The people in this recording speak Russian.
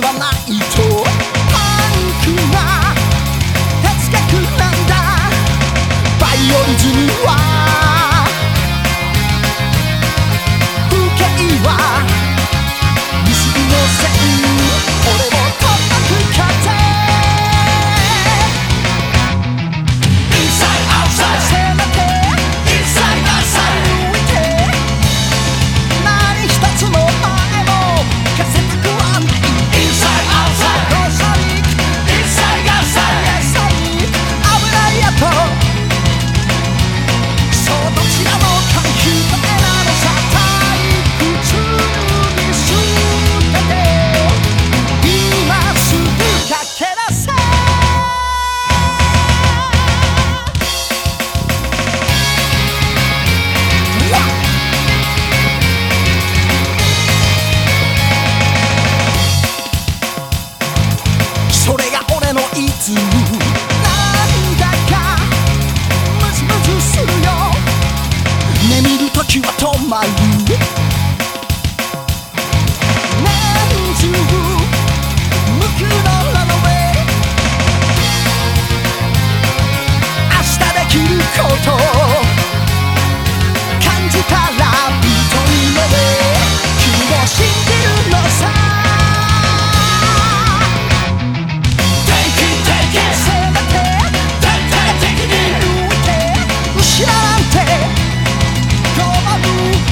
волна и